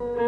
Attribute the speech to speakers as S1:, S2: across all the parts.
S1: Mm-hmm.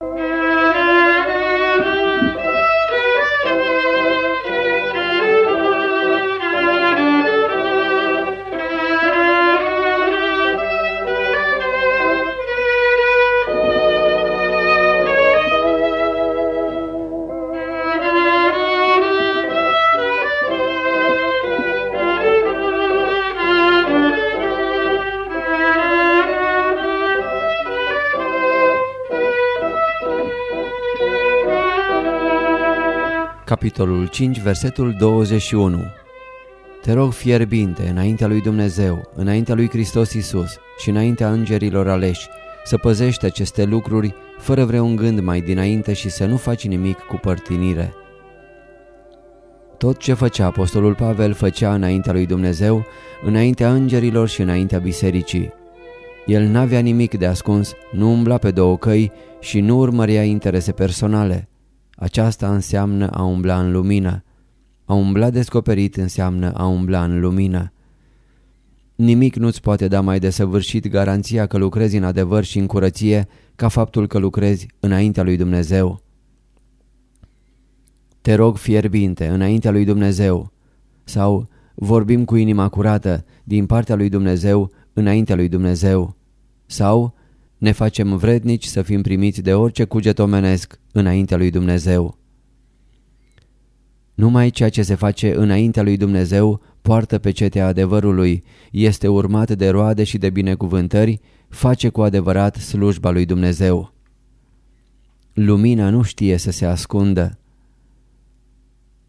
S1: Capitolul 5, versetul 21 Te rog fierbinte, înaintea lui Dumnezeu, înaintea lui Hristos Isus și înaintea îngerilor aleși, să păzești aceste lucruri fără vreun gând mai dinainte și să nu faci nimic cu părtinire. Tot ce făcea apostolul Pavel făcea înaintea lui Dumnezeu, înaintea îngerilor și înaintea bisericii. El n-avea nimic de ascuns, nu umbla pe două căi și nu urmărea interese personale. Aceasta înseamnă a umbla în lumină. A umbla descoperit înseamnă a umbla în lumină. Nimic nu-ți poate da mai desăvârșit garanția că lucrezi în adevăr și în curăție ca faptul că lucrezi înaintea lui Dumnezeu. Te rog fierbinte, înaintea lui Dumnezeu. Sau vorbim cu inima curată, din partea lui Dumnezeu, înaintea lui Dumnezeu. Sau ne facem vrednici să fim primiți de orice cuget omenesc înaintea lui Dumnezeu. Numai ceea ce se face înaintea lui Dumnezeu poartă pe cetea adevărului, este urmat de roade și de binecuvântări, face cu adevărat slujba lui Dumnezeu. Lumina nu știe să se ascundă.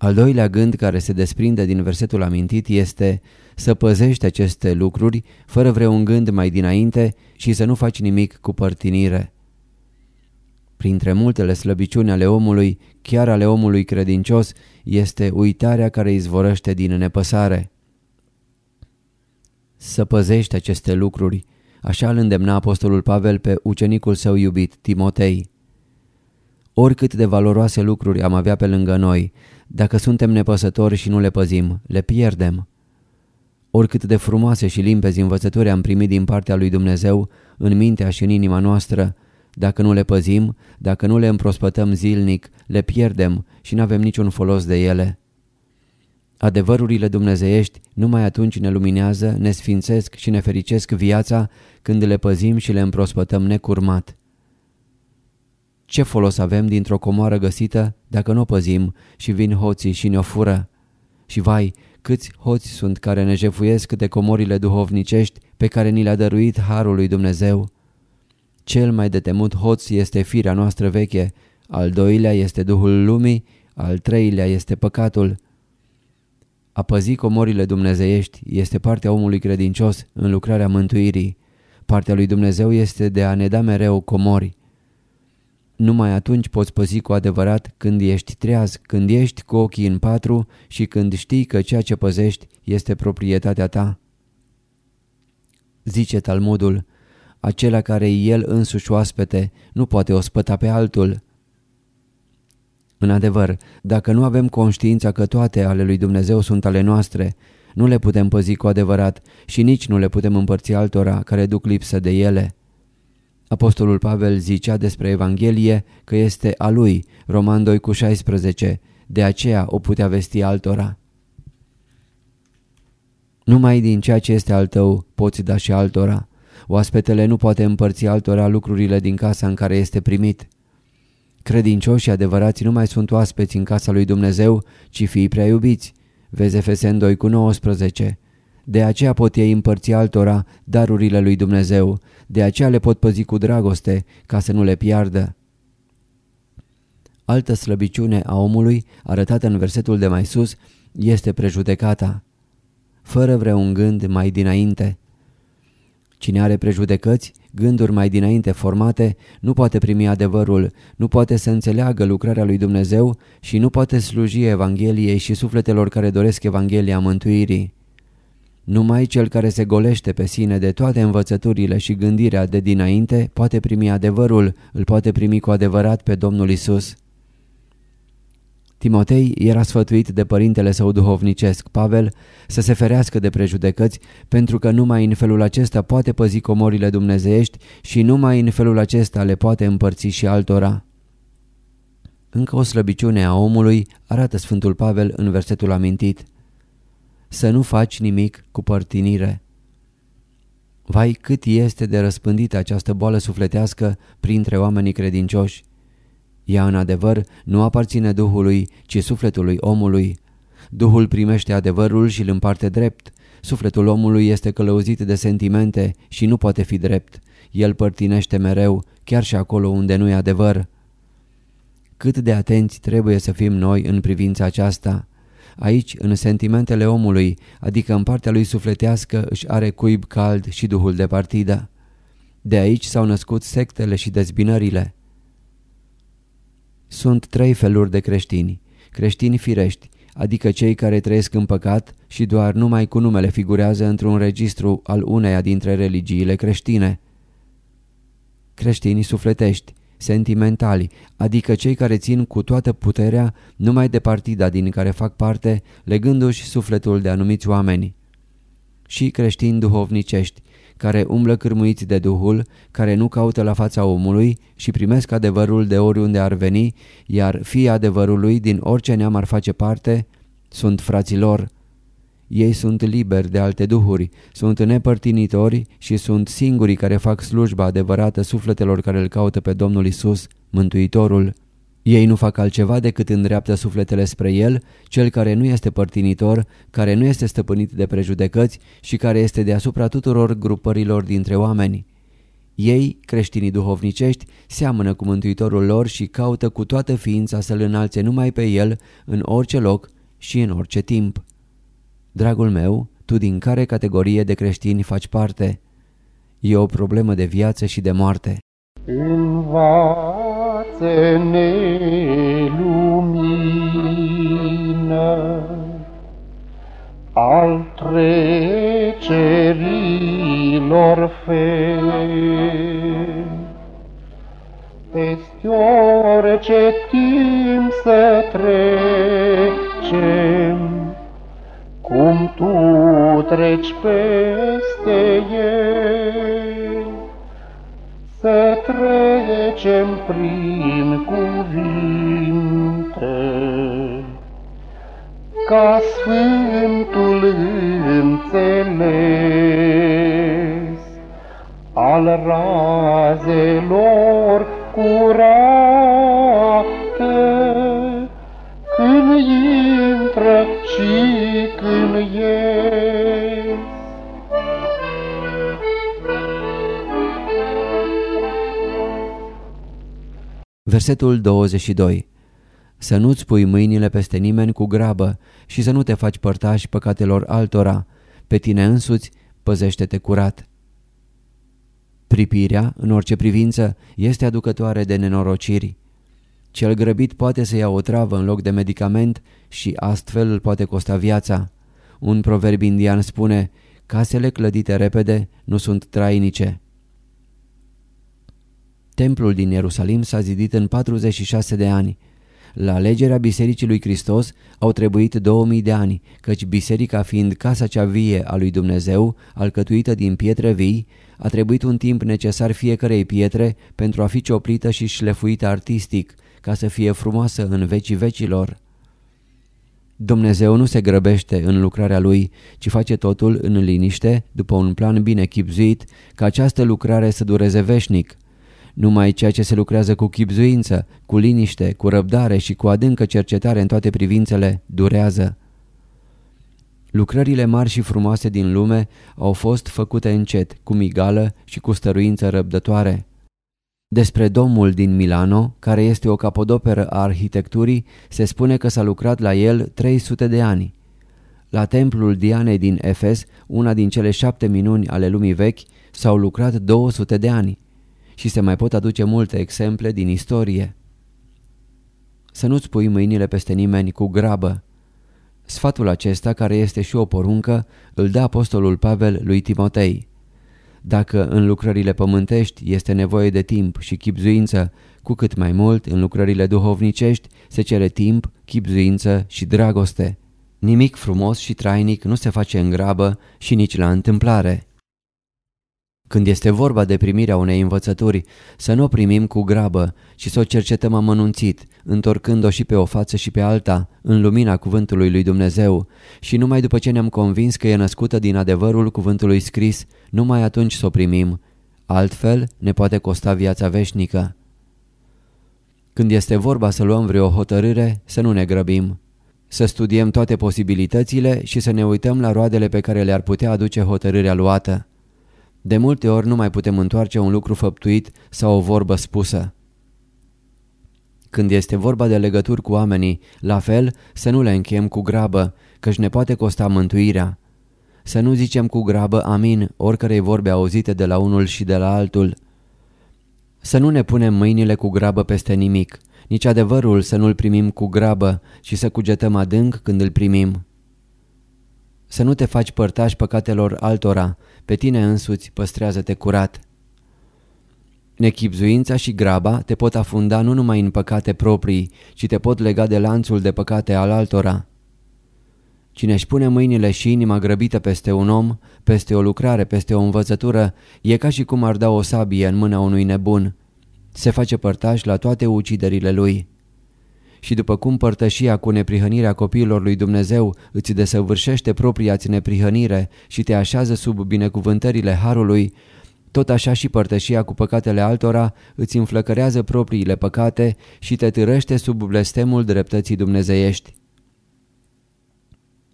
S1: Al doilea gând care se desprinde din versetul amintit este să păzești aceste lucruri fără vreun gând mai dinainte și să nu faci nimic cu părtinire. Printre multele slăbiciuni ale omului, chiar ale omului credincios, este uitarea care izvorăște din nepăsare. Să păzești aceste lucruri, așa îl îndemna apostolul Pavel pe ucenicul său iubit, Timotei. Oricât de valoroase lucruri am avea pe lângă noi, dacă suntem nepăsători și nu le păzim, le pierdem. Oricât de frumoase și limpezi învățături am primit din partea lui Dumnezeu în mintea și în inima noastră, dacă nu le păzim, dacă nu le împrospătăm zilnic, le pierdem și nu avem niciun folos de ele. Adevărurile dumnezeiești numai atunci ne luminează, ne sfințesc și ne fericesc viața când le păzim și le împrospătăm necurmat. Ce folos avem dintr-o comoară găsită dacă nu o păzim și vin hoții și ne-o fură? Și vai, câți hoți sunt care ne jefuiesc de comorile duhovnicești pe care ni le-a dăruit Harul lui Dumnezeu? Cel mai de temut hoț este firea noastră veche, al doilea este Duhul lumii, al treilea este păcatul. A păzi comorile dumnezeiești este partea omului credincios în lucrarea mântuirii. Partea lui Dumnezeu este de a ne da mereu comori. Numai atunci poți păzi cu adevărat când ești treaz, când ești cu ochii în patru și când știi că ceea ce păzești este proprietatea ta. Zice Talmudul, acela care el însuși oaspete nu poate ospăta pe altul. În adevăr, dacă nu avem conștiința că toate ale lui Dumnezeu sunt ale noastre, nu le putem păzi cu adevărat și nici nu le putem împărți altora care duc lipsă de ele. Apostolul Pavel zicea despre Evanghelie că este a lui, Roman 2 cu 16, de aceea o putea vesti altora. Numai din ceea ce este al tău poți da și altora. Oaspetele nu poate împărți altora lucrurile din casa în care este primit. Credincioși adevărați nu mai sunt oaspeți în casa lui Dumnezeu, ci fii prea iubiți. Vezi Efesen 2 cu 19. De aceea pot ei împărți altora darurile lui Dumnezeu, de aceea le pot păzi cu dragoste, ca să nu le piardă. Altă slăbiciune a omului, arătată în versetul de mai sus, este prejudecata. Fără vreun gând mai dinainte. Cine are prejudecăți, gânduri mai dinainte formate, nu poate primi adevărul, nu poate să înțeleagă lucrarea lui Dumnezeu și nu poate sluji Evangheliei și sufletelor care doresc Evanghelia mântuirii. Numai cel care se golește pe sine de toate învățăturile și gândirea de dinainte poate primi adevărul, îl poate primi cu adevărat pe Domnul Isus. Timotei era sfătuit de părintele său duhovnicesc, Pavel, să se ferească de prejudecăți, pentru că numai în felul acesta poate păzi comorile dumnezeiești și numai în felul acesta le poate împărți și altora. Încă o slăbiciune a omului arată Sfântul Pavel în versetul amintit. Să nu faci nimic cu părtinire. Vai cât este de răspândită această boală sufletească printre oamenii credincioși. Ea în adevăr nu aparține Duhului, ci sufletului omului. Duhul primește adevărul și îl împarte drept. Sufletul omului este călăuzit de sentimente și nu poate fi drept. El părtinește mereu, chiar și acolo unde nu e adevăr. Cât de atenți trebuie să fim noi în privința aceasta. Aici, în sentimentele omului, adică în partea lui sufletească, își are cuib cald și duhul de partidă. De aici s-au născut sectele și dezbinările. Sunt trei feluri de creștini. Creștini firești, adică cei care trăiesc în păcat și doar numai cu numele figurează într-un registru al uneia dintre religiile creștine. Creștinii sufletești, sentimentali, adică cei care țin cu toată puterea numai de partida din care fac parte, legându-și sufletul de anumiți oameni. Și creștini duhovnicești, care umblă cârmuiți de Duhul, care nu caută la fața omului și primesc adevărul de oriunde ar veni, iar fii adevărului din orice neam ar face parte, sunt fraților. Ei sunt liberi de alte duhuri, sunt nepărtinitori și sunt singurii care fac slujba adevărată sufletelor care îl caută pe Domnul Isus, Mântuitorul. Ei nu fac altceva decât îndreaptă sufletele spre El, cel care nu este părtinitor, care nu este stăpânit de prejudecăți și care este deasupra tuturor grupărilor dintre oameni. Ei, creștinii duhovnicești, seamănă cu Mântuitorul lor și caută cu toată ființa să-L înalțe numai pe El, în orice loc și în orice timp. Dragul meu, tu din care categorie de creștini faci parte? E o problemă de viață și de moarte.
S2: Învață-ne lumină al trecerilor fei. Peste orice timp să trecem, cum tu treci peste ei, să trecem prin cuvinte, ca Sfântul înțeles al razelor curate,
S1: Versetul 22 Să nu-ți pui mâinile peste nimeni cu grabă și să nu te faci părtași păcatelor altora. Pe tine însuți păzește-te curat. Pripirea, în orice privință, este aducătoare de nenorociri. Cel grăbit poate să ia o travă în loc de medicament și astfel îl poate costa viața. Un proverb indian spune, casele clădite repede nu sunt trainice. Templul din Ierusalim s-a zidit în 46 de ani. La alegerea Bisericii lui Hristos au trebuit 2000 de ani, căci biserica fiind casa cea vie a lui Dumnezeu, alcătuită din pietre vii, a trebuit un timp necesar fiecarei pietre pentru a fi cioplită și șlefuită artistic, ca să fie frumoasă în vecii vecilor. Dumnezeu nu se grăbește în lucrarea Lui, ci face totul în liniște, după un plan bine chipzuit, ca această lucrare să dureze veșnic. Numai ceea ce se lucrează cu chipzuință, cu liniște, cu răbdare și cu adâncă cercetare în toate privințele, durează. Lucrările mari și frumoase din lume au fost făcute încet, cu migală și cu stăruință răbdătoare. Despre domul din Milano, care este o capodoperă a arhitecturii, se spune că s-a lucrat la el 300 de ani. La templul Dianei din Efes, una din cele șapte minuni ale lumii vechi, s-au lucrat 200 de ani și se mai pot aduce multe exemple din istorie. Să nu-ți pui mâinile peste nimeni cu grabă. Sfatul acesta, care este și o poruncă, îl dă apostolul Pavel lui Timotei. Dacă în lucrările pământești este nevoie de timp și chipzuință, cu cât mai mult în lucrările duhovnicești se cere timp, chipzuință și dragoste. Nimic frumos și trainic nu se face în grabă și nici la întâmplare. Când este vorba de primirea unei învățături, să nu o primim cu grabă, ci să o cercetăm amănunțit, întorcând-o și pe o față și pe alta, în lumina cuvântului lui Dumnezeu, și numai după ce ne-am convins că e născută din adevărul cuvântului scris, numai atunci să o primim. Altfel ne poate costa viața veșnică. Când este vorba să luăm vreo hotărâre, să nu ne grăbim. Să studiem toate posibilitățile și să ne uităm la roadele pe care le-ar putea aduce hotărârea luată. De multe ori nu mai putem întoarce un lucru făptuit sau o vorbă spusă. Când este vorba de legături cu oamenii, la fel să nu le încheiem cu grabă, căci ne poate costa mântuirea. Să nu zicem cu grabă amin oricărei vorbe auzite de la unul și de la altul. Să nu ne punem mâinile cu grabă peste nimic, nici adevărul să nu-l primim cu grabă și să cugetăm adânc când îl primim. Să nu te faci părtași păcatelor altora, pe tine însuți păstrează-te curat. Nechipzuința și graba te pot afunda nu numai în păcate proprii, ci te pot lega de lanțul de păcate al altora. Cine își pune mâinile și inima grăbită peste un om, peste o lucrare, peste o învățătură, e ca și cum ar da o sabie în mâna unui nebun. Se face părtaș la toate uciderile lui și după cum părtășia cu neprihănirea copiilor lui Dumnezeu îți desăvârșește propria-ți neprihănire și te așează sub binecuvântările Harului, tot așa și părtășia cu păcatele altora îți înflăcărează propriile păcate și te târăște sub blestemul dreptății dumnezeiești.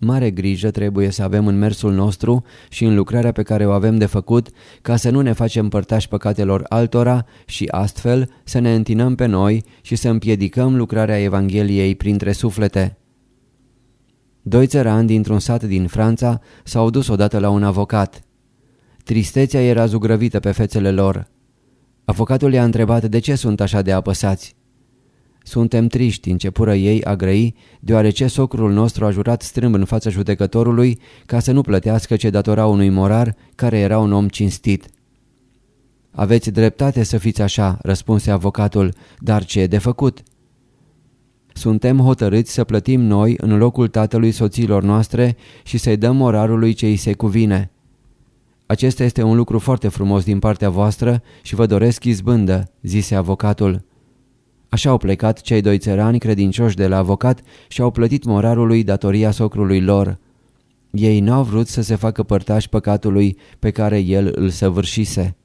S1: Mare grijă trebuie să avem în mersul nostru și în lucrarea pe care o avem de făcut ca să nu ne facem părtași păcatelor altora și astfel să ne întinăm pe noi și să împiedicăm lucrarea Evangheliei printre suflete. Doi țărani dintr-un sat din Franța s-au dus odată la un avocat. Tristețea era zugrăvită pe fețele lor. Avocatul i-a întrebat de ce sunt așa de apăsați. Suntem triști, începură ei a grăi, deoarece socrul nostru a jurat strâmb în fața judecătorului ca să nu plătească ce datora unui morar care era un om cinstit. Aveți dreptate să fiți așa, răspunse avocatul, dar ce e de făcut? Suntem hotărâți să plătim noi în locul tatălui soților noastre și să-i dăm morarului ce îi se cuvine. Acesta este un lucru foarte frumos din partea voastră și vă doresc izbândă, zise avocatul. Așa au plecat cei doi țărani credincioși de la avocat și au plătit morarului datoria socrului lor. Ei n-au vrut să se facă părtași păcatului pe care el îl săvârșise.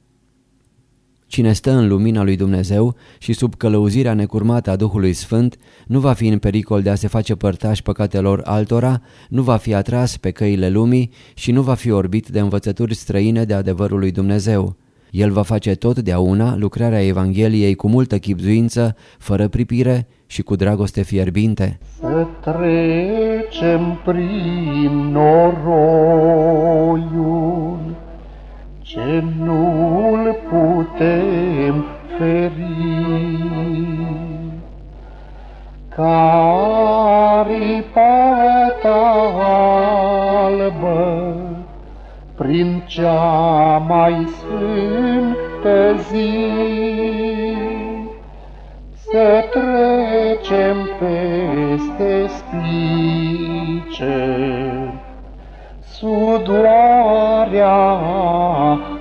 S1: Cine stă în lumina lui Dumnezeu și sub călăuzirea necurmată a Duhului Sfânt nu va fi în pericol de a se face părtași păcatelor altora, nu va fi atras pe căile lumii și nu va fi orbit de învățături străine de adevărul lui Dumnezeu. El va face totdeauna lucrarea Evangheliei cu multă chipzuință, fără pripire și cu dragoste fierbinte.
S2: Să trecem prin noroiul ce nu-l putem feri. Care prin cea mai sfântă zi. Să trecem peste spice, sudoarea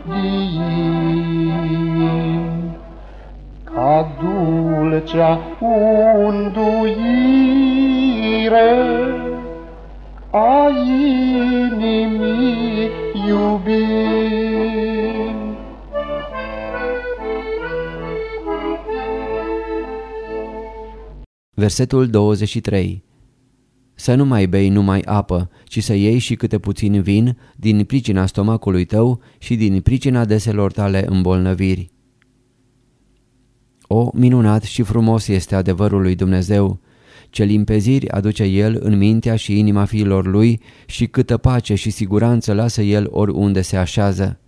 S2: din, ca dulcea unduire iubim.
S1: Versetul 23 Să nu mai bei numai apă, ci să iei și câte puțin vin din pricina stomacului tău și din pricina deselor tale îmbolnăviri. O, minunat și frumos este adevărul lui Dumnezeu! Ce limpeziri aduce El în mintea și inima fiilor Lui și câtă pace și siguranță lasă El oriunde se așează.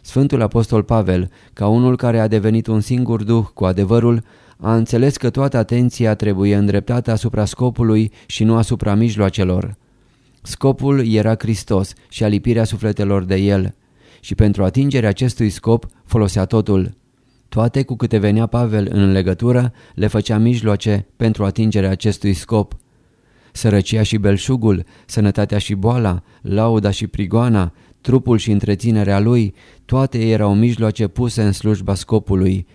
S1: Sfântul Apostol Pavel, ca unul care a devenit un singur duh cu adevărul, a înțeles că toată atenția trebuie îndreptată asupra scopului și nu asupra mijloacelor. Scopul era Hristos și alipirea sufletelor de El și pentru atingerea acestui scop folosea totul. Toate cu câte venea Pavel în legătură le făcea mijloace pentru atingerea acestui scop. Sărăcia și belșugul, sănătatea și boala, lauda și prigoana, trupul și întreținerea lui, toate erau mijloace puse în slujba scopului.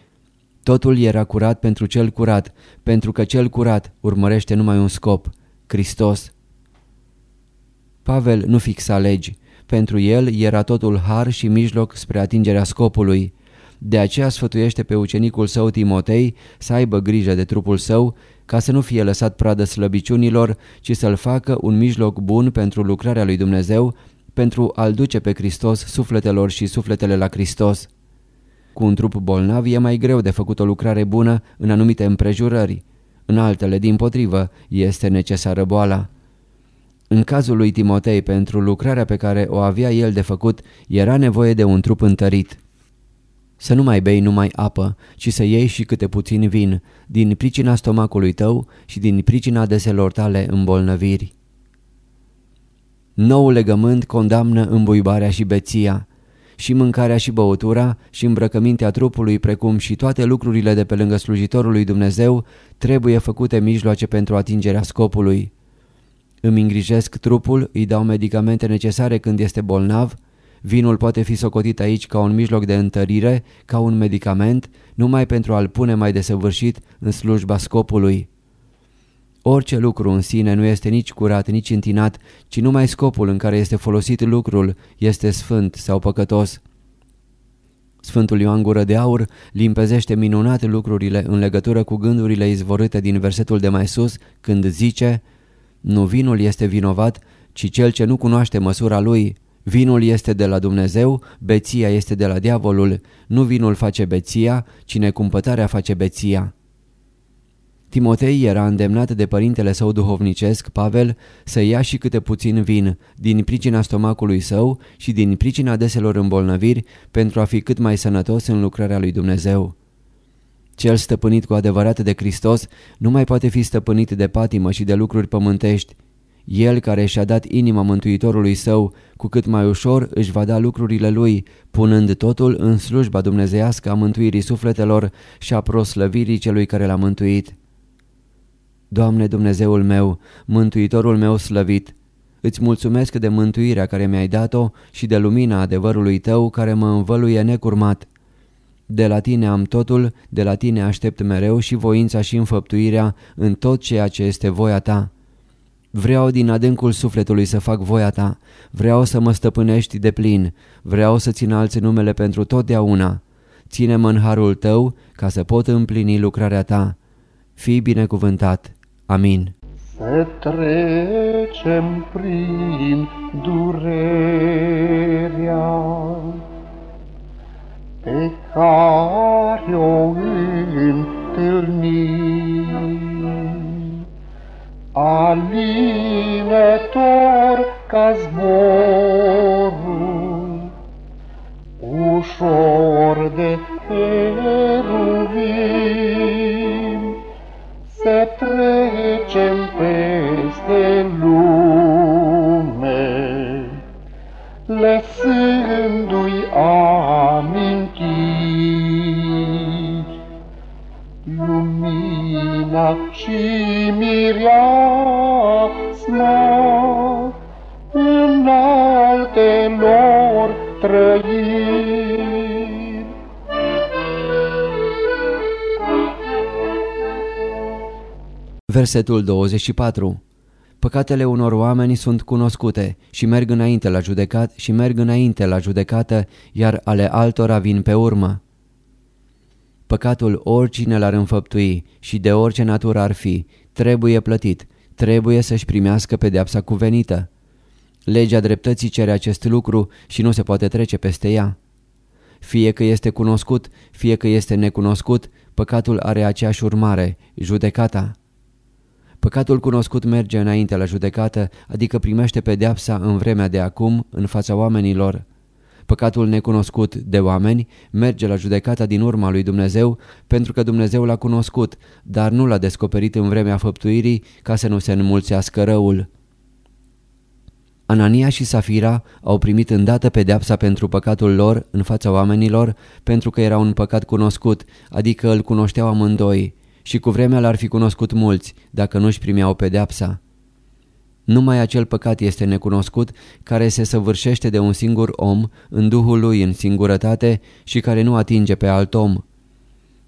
S1: Totul era curat pentru cel curat, pentru că cel curat urmărește numai un scop, Hristos. Pavel nu fixa legi. Pentru el era totul har și mijloc spre atingerea scopului. De aceea sfătuiește pe ucenicul său Timotei să aibă grijă de trupul său ca să nu fie lăsat pradă slăbiciunilor, ci să-l facă un mijloc bun pentru lucrarea lui Dumnezeu, pentru a-L duce pe Hristos sufletelor și sufletele la Hristos. Cu un trup bolnav e mai greu de făcut o lucrare bună în anumite împrejurări. În altele, din potrivă, este necesară boala. În cazul lui Timotei, pentru lucrarea pe care o avea el de făcut, era nevoie de un trup întărit. Să nu mai bei numai apă, ci să iei și câte puțin vin, din pricina stomacului tău și din pricina deselor tale îmbolnăviri. Noul legământ condamnă îmbuibarea și beția. Și mâncarea și băutura și îmbrăcămintea trupului, precum și toate lucrurile de pe lângă slujitorul lui Dumnezeu, trebuie făcute mijloace pentru atingerea scopului. Îmi îngrijesc trupul, îi dau medicamente necesare când este bolnav, Vinul poate fi socotit aici ca un mijloc de întărire, ca un medicament, numai pentru a-l pune mai desăvârșit în slujba scopului. Orice lucru în sine nu este nici curat, nici întinat, ci numai scopul în care este folosit lucrul este sfânt sau păcătos. Sfântul Ioan Gură de Aur limpezește minunat lucrurile în legătură cu gândurile izvorâte din versetul de mai sus, când zice Nu vinul este vinovat, ci cel ce nu cunoaște măsura lui, Vinul este de la Dumnezeu, beția este de la diavolul, nu vinul face beția, ci necumpătarea face beția. Timotei era îndemnat de părintele său duhovnicesc, Pavel, să ia și câte puțin vin din pricina stomacului său și din pricina deselor îmbolnăviri pentru a fi cât mai sănătos în lucrarea lui Dumnezeu. Cel stăpânit cu adevărat de Hristos nu mai poate fi stăpânit de patimă și de lucruri pământești, el care și-a dat inima mântuitorului său, cu cât mai ușor își va da lucrurile lui, punând totul în slujba dumnezeiască a mântuirii sufletelor și a proslăvirii celui care l-a mântuit. Doamne Dumnezeul meu, mântuitorul meu slăvit, îți mulțumesc de mântuirea care mi-ai dat-o și de lumina adevărului tău care mă învăluie necurmat. De la tine am totul, de la tine aștept mereu și voința și înfăptuirea în tot ceea ce este voia ta. Vreau din adâncul sufletului să fac voia ta, vreau să mă stăpânești de plin, vreau să țin alții numele pentru totdeauna. Ține-mă în harul tău ca să pot împlini lucrarea ta. Fii binecuvântat. Amin.
S2: Să trecem prin durerea pe care
S1: Versetul 24 Păcatele unor oameni sunt cunoscute și merg înainte la judecat și merg înainte la judecată, iar ale altora vin pe urmă. Păcatul oricine l-ar înfăptui și de orice natură ar fi, trebuie plătit, trebuie să-și primească pedeapsa cuvenită. Legea dreptății cere acest lucru și nu se poate trece peste ea. Fie că este cunoscut, fie că este necunoscut, păcatul are aceeași urmare, judecata. Păcatul cunoscut merge înainte la judecată, adică primește pedeapsa în vremea de acum, în fața oamenilor. Păcatul necunoscut de oameni merge la judecata din urma lui Dumnezeu pentru că Dumnezeu l-a cunoscut, dar nu l-a descoperit în vremea făptuirii ca să nu se înmulțească răul. Anania și Safira au primit îndată pedeapsa pentru păcatul lor în fața oamenilor pentru că era un păcat cunoscut, adică îl cunoșteau amândoi și cu vremea l-ar fi cunoscut mulți dacă nu-și primeau pedeapsa. Numai acel păcat este necunoscut care se săvârșește de un singur om în duhul lui în singurătate și care nu atinge pe alt om.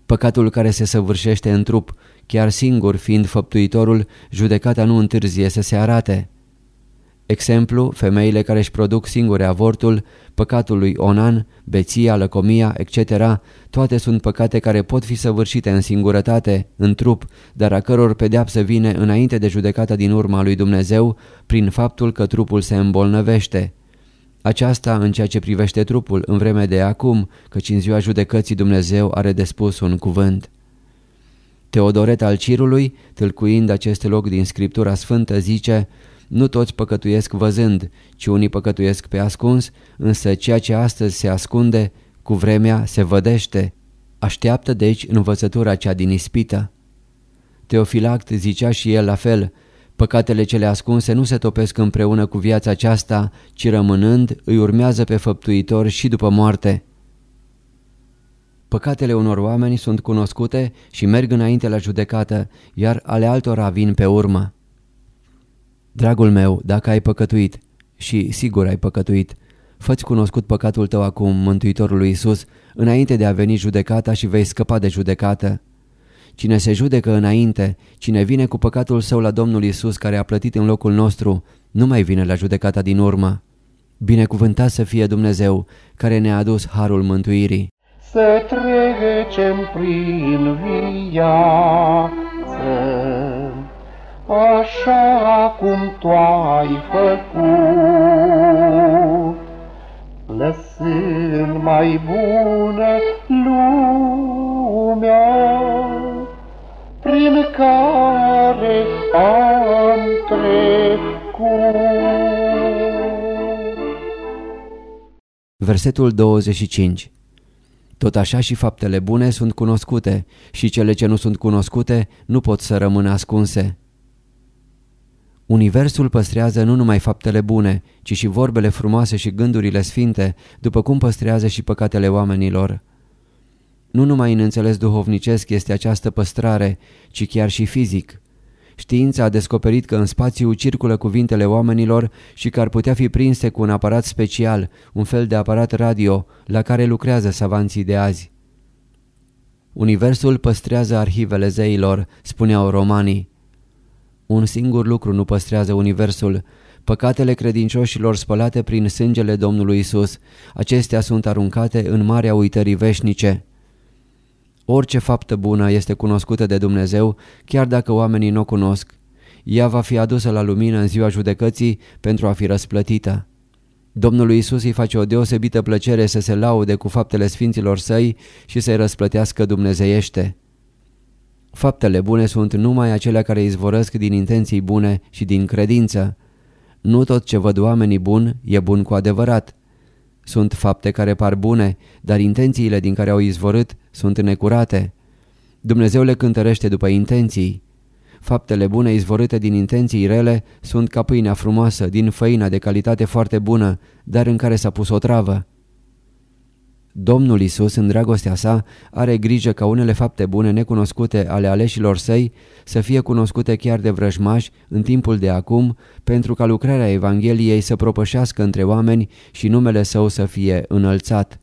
S1: Păcatul care se săvârșește în trup, chiar singur fiind făptuitorul, judecata nu întârzie să se arate. Exemplu, femeile care își produc singure avortul, păcatul lui Onan, beția, lăcomia, etc. Toate sunt păcate care pot fi săvârșite în singurătate, în trup, dar a căror pedeapsă vine înainte de judecata din urma lui Dumnezeu prin faptul că trupul se îmbolnăvește. Aceasta în ceea ce privește trupul în vreme de acum, căci în ziua judecății Dumnezeu are de spus un cuvânt. Teodoret al Cirului, tâlcuind acest loc din Scriptura Sfântă, zice nu toți păcătuiesc văzând, ci unii păcătuiesc pe ascuns, însă ceea ce astăzi se ascunde, cu vremea se vădește. Așteaptă deci învățătura cea din ispită. Teofilact zicea și el la fel, păcatele cele ascunse nu se topesc împreună cu viața aceasta, ci rămânând îi urmează pe făptuitor și după moarte. Păcatele unor oameni sunt cunoscute și merg înainte la judecată, iar ale altora vin pe urmă. Dragul meu, dacă ai păcătuit, și sigur ai păcătuit, fă cunoscut păcatul tău acum, Mântuitorul Iisus, înainte de a veni judecata și vei scăpa de judecată. Cine se judecă înainte, cine vine cu păcatul său la Domnul Iisus care a plătit în locul nostru, nu mai vine la judecata din urmă. Binecuvântat să fie Dumnezeu care ne-a adus harul mântuirii.
S2: Să trecem prin viață așa cum Tu ai făcut, lăsând mai bună lumea, prin care am trecut.
S1: Versetul 25 tot așa și faptele bune sunt cunoscute și cele ce nu sunt cunoscute nu pot să rămână ascunse. Universul păstrează nu numai faptele bune, ci și vorbele frumoase și gândurile sfinte, după cum păstrează și păcatele oamenilor. Nu numai în înțeles duhovnicesc este această păstrare, ci chiar și fizic. Știința a descoperit că în spațiu circulă cuvintele oamenilor și că ar putea fi prinse cu un aparat special, un fel de aparat radio, la care lucrează savanții de azi. Universul păstrează arhivele zeilor, spuneau romanii. Un singur lucru nu păstrează universul, păcatele credincioșilor spălate prin sângele Domnului Isus. Acestea sunt aruncate în marea uitării veșnice. Orice faptă bună este cunoscută de Dumnezeu, chiar dacă oamenii nu o cunosc. Ea va fi adusă la lumină în ziua judecății pentru a fi răsplătită. Domnului Isus îi face o deosebită plăcere să se laude cu faptele sfinților săi și să-i răsplătească dumnezeiește. Faptele bune sunt numai acelea care izvorăsc din intenții bune și din credință. Nu tot ce văd oamenii bun e bun cu adevărat. Sunt fapte care par bune, dar intențiile din care au izvorât sunt necurate. Dumnezeu le cântărește după intenții. Faptele bune izvorâte din intenții rele sunt ca pâinea frumoasă, din făina de calitate foarte bună, dar în care s-a pus o travă. Domnul Isus, în dragostea sa, are grijă ca unele fapte bune necunoscute ale aleșilor săi să fie cunoscute chiar de vrăjmași în timpul de acum, pentru ca lucrarea Evangheliei să propășească între oameni și numele său să fie înălțat.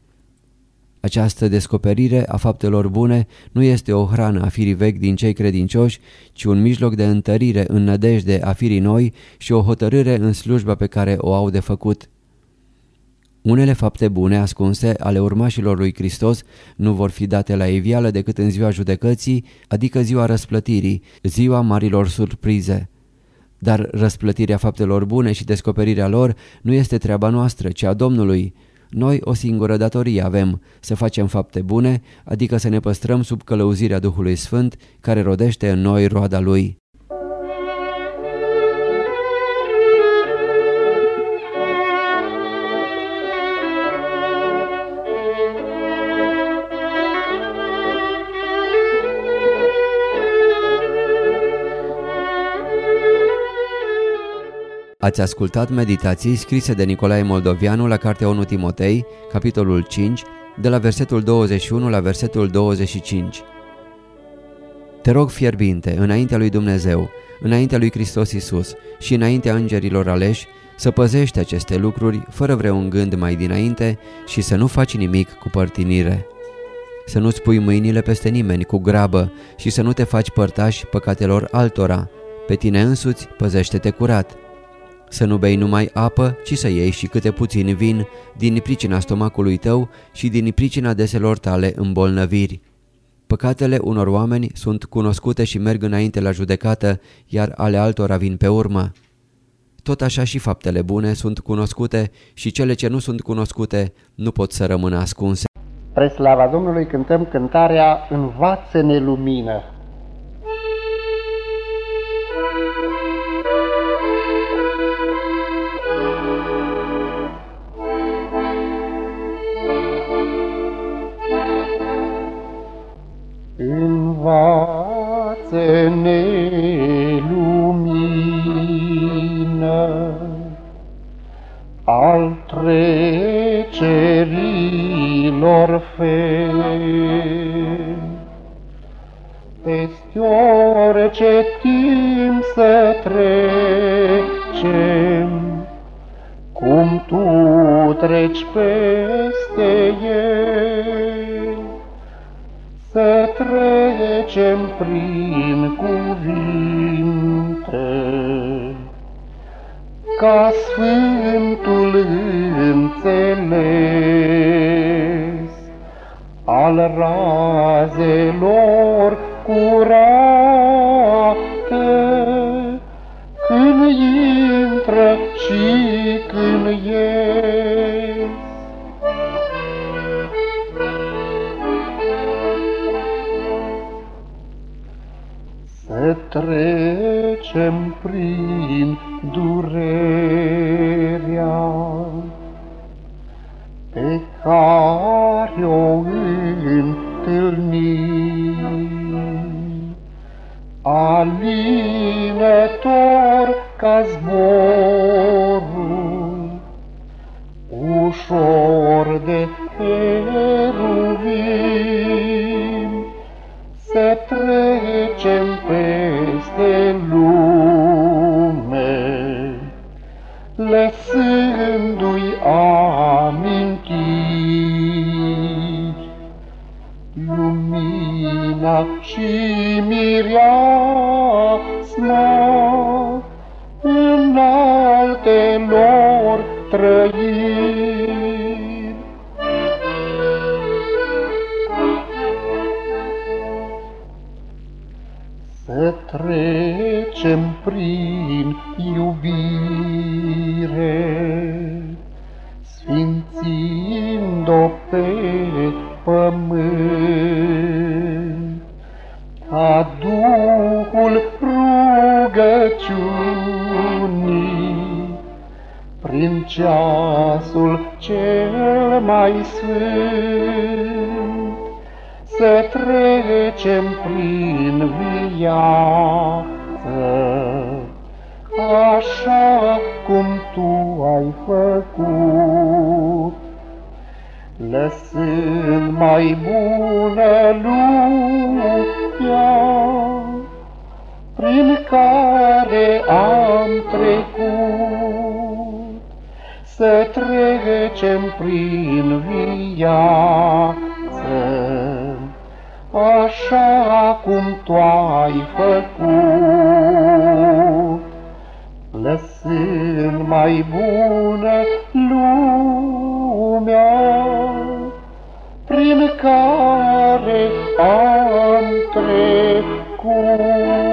S1: Această descoperire a faptelor bune nu este o hrană a firii vechi din cei credincioși, ci un mijloc de întărire în nădejde a firii noi și o hotărâre în slujba pe care o au de făcut. Unele fapte bune ascunse ale urmașilor lui Hristos nu vor fi date la evială decât în ziua judecății, adică ziua răsplătirii, ziua marilor surprize. Dar răsplătirea faptelor bune și descoperirea lor nu este treaba noastră, ci a Domnului. Noi o singură datorie avem, să facem fapte bune, adică să ne păstrăm sub călăuzirea Duhului Sfânt, care rodește în noi roada Lui. Ați ascultat meditații scrise de Nicolae Moldovianu la Cartea 1 Timotei, capitolul 5, de la versetul 21 la versetul 25. Te rog fierbinte, înaintea lui Dumnezeu, înaintea lui Hristos Isus și înaintea îngerilor aleși, să păzești aceste lucruri fără vreun gând mai dinainte și să nu faci nimic cu părtinire. Să nu-ți pui mâinile peste nimeni cu grabă și să nu te faci părtași păcatelor altora. Pe tine însuți păzește-te curat. Să nu bei numai apă, ci să iei și câte puțin vin din pricina stomacului tău și din pricina deselor tale îmbolnăviri. Păcatele unor oameni sunt cunoscute și merg înainte la judecată, iar ale altora vin pe urmă. Tot așa și faptele bune sunt cunoscute și cele ce nu sunt cunoscute nu pot să rămână ascunse.
S2: Pre slava Domnului cântăm cântarea Învață-ne lumină. Învață-ne lumină al trecerilor fei. Peste orice timp să trecem, cum tu treci peste el, să trecem prin cuvinte, ca Sfântul înțeles al razelor curate, când intră și când ies. Trecem prin durerea pe care o întâlnim. Alinător ca zborul, ușor de heruvim, să trecem peste lume, lăsându-i amintiri. Lumina și mireasma prin iubire, Sfințind-o pe pământ, Ca Duhul rugăciunii, Prin ceasul cel mai sfânt, să trecem prin viață, așa cum Tu ai făcut, lăsând mai bună lumea, prin care am trecut, să trecem prin viață, așa cum tu ai făcut, lăsând mai bună lumea prin care am trecut.